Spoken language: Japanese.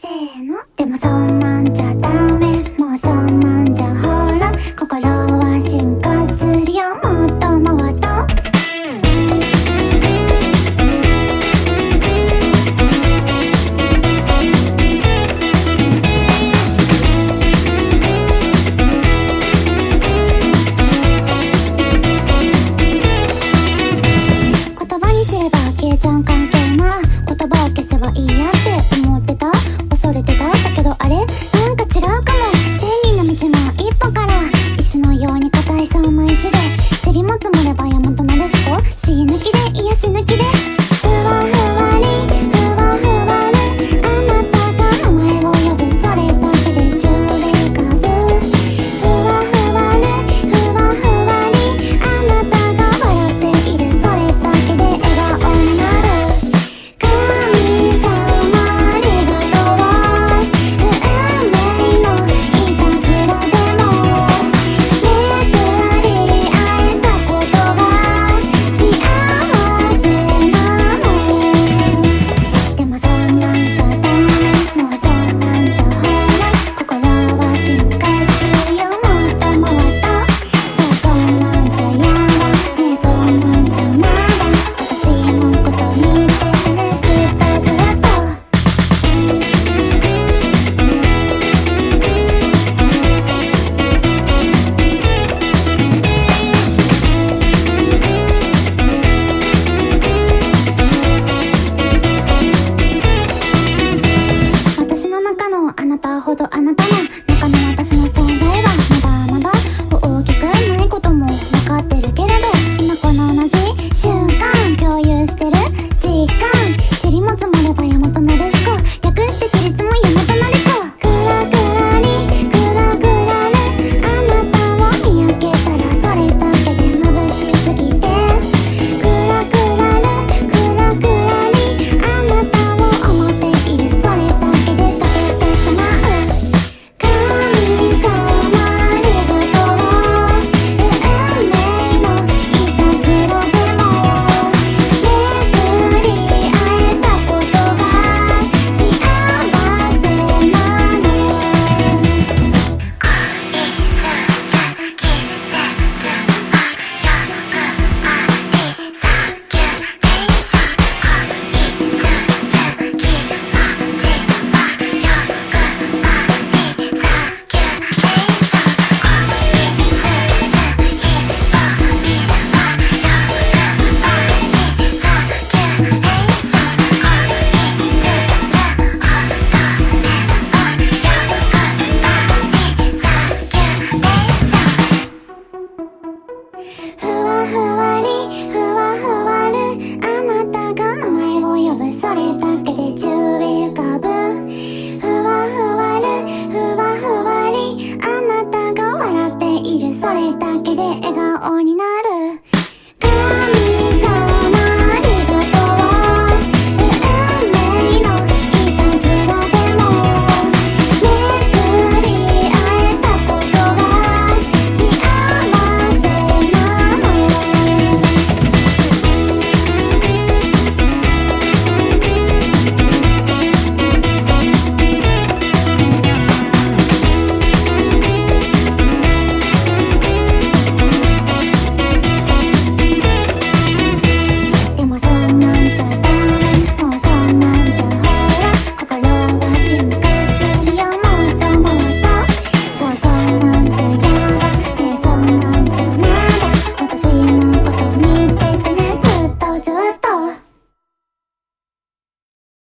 せーの。でもそんなんじゃダメ。え抜きで